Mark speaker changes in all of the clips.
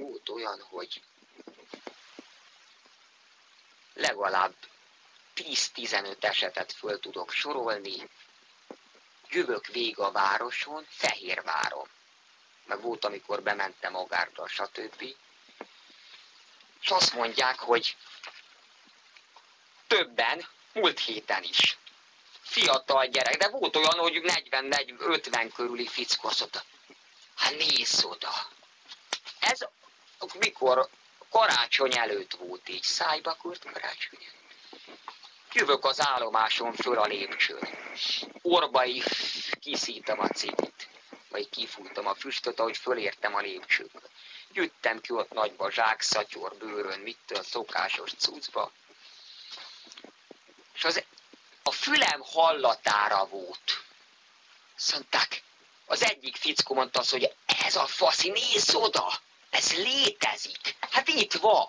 Speaker 1: volt olyan, hogy legalább 10-15 esetet föl tudok sorolni, jövök vég a városon, Fehérváron. Meg volt, amikor bementem Agárra, stb. És azt mondják, hogy többen, múlt héten is. Fiatal gyerek, de volt olyan, hogy 40-50 körüli fickó azt hát nézz oda. Ez mikor karácsony előtt volt így, szájba kurt karácsony Jövök az állomáson föl a lépcsőn. Orbai kiszítam a cigit, vagy kifújtam a füstöt, ahogy fölértem a lépcsőkre. Jöttem ki ott nagyba, zsák, szatyor, bőrön, mit szokásos cuccba. És az, a fülem hallatára volt. Szonták, az egyik fickó mondta azt, hogy ez a faszi, nézz oda! Ez létezik! Hát itt van!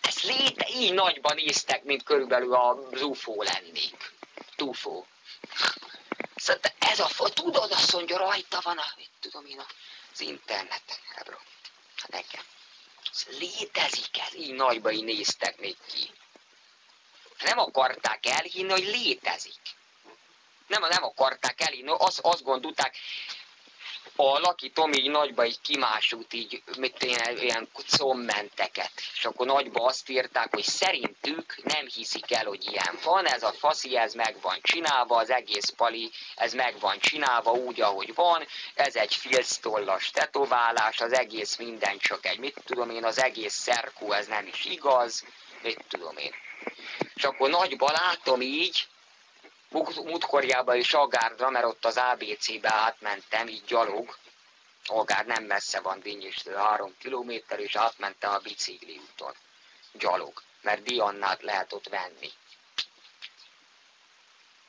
Speaker 1: Ez léte, így nagyban néztek, mint körülbelül a UFO lennék. Tufó. Szóval ez a tudod, azt mondja, rajta van a, mit tudom én, az interneten, ebről. Hát nekem. Ez létezik ez, így nagyban így néztek még ki. Nem akarták elhinni, hogy létezik. Nem, nem akarták elhinni, azt, azt gondolták, a Laki Tomi így nagyba így kimásult így, mit én, ilyen commenteket, és akkor nagyba azt írták, hogy szerintük nem hiszik el, hogy ilyen van, ez a faszi, ez meg van csinálva, az egész pali, ez meg van csinálva úgy, ahogy van, ez egy filctollas tetoválás, az egész minden csak egy, mit tudom én, az egész szerkó, ez nem is igaz, mit tudom én. És akkor nagyba látom így, múltkorjában is Agárdra, mert ott az ABC-be átmentem, így gyalog. Agár nem messze van Vinyistől, három kilométer, és átmentem a bicikli úton. Gyalog, mert Diannát lehet ott venni.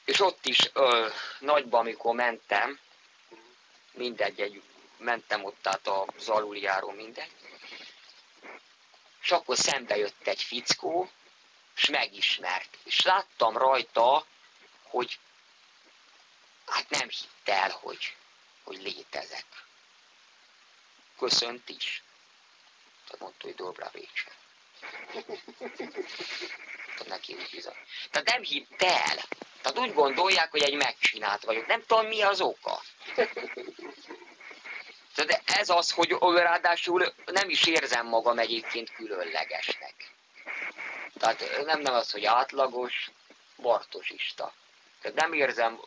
Speaker 1: És ott is ö, nagyban, amikor mentem, mindegy, egy, mentem ott tehát az aluljáró mindegy, és akkor szembe jött egy fickó, és megismert. És láttam rajta hogy hát nem hitt el, hogy, hogy létezek. Köszönt is. Tehát mondta, hogy dobra vécse. Neki úgy bizony. Tehát nem hitt el. Tehát úgy gondolják, hogy egy megcsinált vagyok. Nem tudom, mi az oka. De ez az, hogy ráadásul nem is érzem magam egyébként különlegesnek. Tehát nem, nem az, hogy átlagos, bartosista. Tehát nem érzem,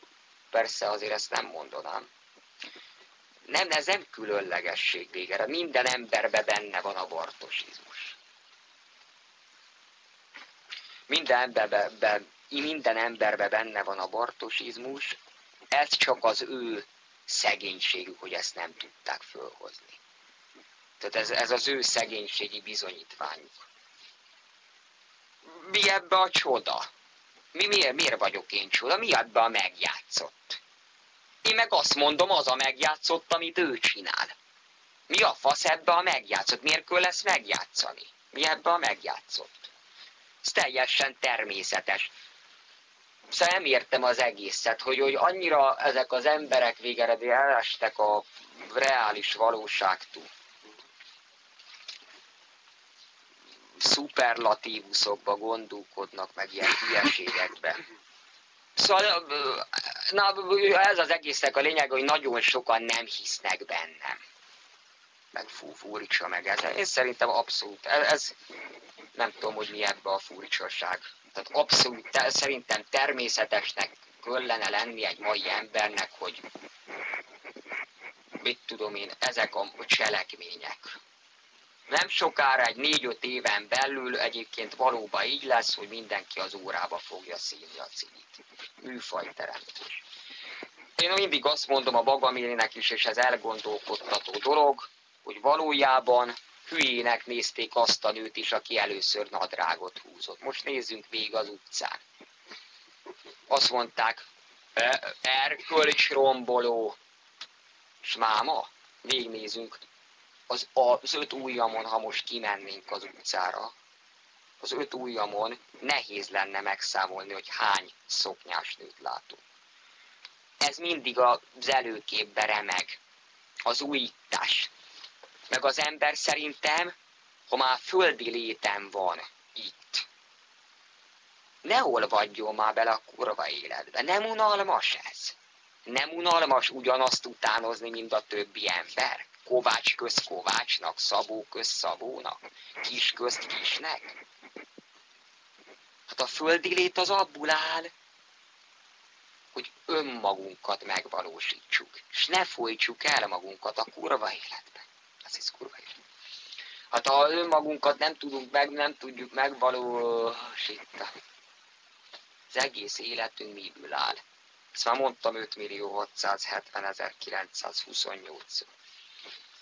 Speaker 1: persze azért ezt nem mondanám. Nem, ez nem különlegesség végre. Minden emberben benne van a bartosizmus. Minden emberben, be, minden emberben benne van a bartosizmus, ez csak az ő szegénységük, hogy ezt nem tudták fölhozni. Tehát ez, ez az ő szegénységi bizonyítványuk. Mi ebbe a csoda? Mi, miért, miért vagyok én csoda? Mi ebbe a megjátszott? Én meg azt mondom, az a megjátszott, amit ő csinál. Mi a fasz ebbe a megjátszott? Miért kell lesz megjátszani? Mi ebbe a megjátszott? Ez teljesen természetes. Szóval nem értem az egészet, hogy, hogy annyira ezek az emberek végeredő elestek a reális valóságtól. Szuperlatívuszokba gondolkodnak, meg ilyen hülyeségekbe. Szóval na, ez az egésznek a lényeg, hogy nagyon sokan nem hisznek bennem. Meg fú, fúricsa meg ez. Én szerintem abszolút. Ez, ez nem tudom, hogy mi ebbe a furicsaság. Tehát abszolút, te, szerintem természetesnek kellene lenni egy mai embernek, hogy mit tudom én, ezek a cselekmények nem sokára, egy négy-öt éven belül egyébként valóban így lesz, hogy mindenki az órába fogja szívni a cigit. Műfajteremtés. Én mindig azt mondom a Bagamélének is, és ez elgondolkodtató dolog, hogy valójában hülyének nézték azt a nőt is, aki először nadrágot húzott. Most nézzünk végig az utcán. Azt mondták, erkölcs romboló, s máma, végignézünk az, az öt ujjamon, ha most kimennénk az utcára, az öt ujjamon nehéz lenne megszámolni, hogy hány szoknyás nőt látunk. Ez mindig az előképbe remeg, az újítás. Meg az ember szerintem, ha már földi létem van itt, ne olvadjon már bele a kurva életbe. Nem unalmas ez? Nem unalmas ugyanazt utánozni, mint a többi ember? Kovács köz Kovácsnak, Szabó köz Szabónak, kis közt kisnek? Hát a földi lét az abból áll, hogy önmagunkat megvalósítsuk, és ne folytsuk el magunkat a kurva életbe. Ez is kurva élet. Hát ha önmagunkat nem tudunk meg, nem tudjuk megvalósítani, az egész életünk miből áll. Ezt már mondtam 5 millió 670 928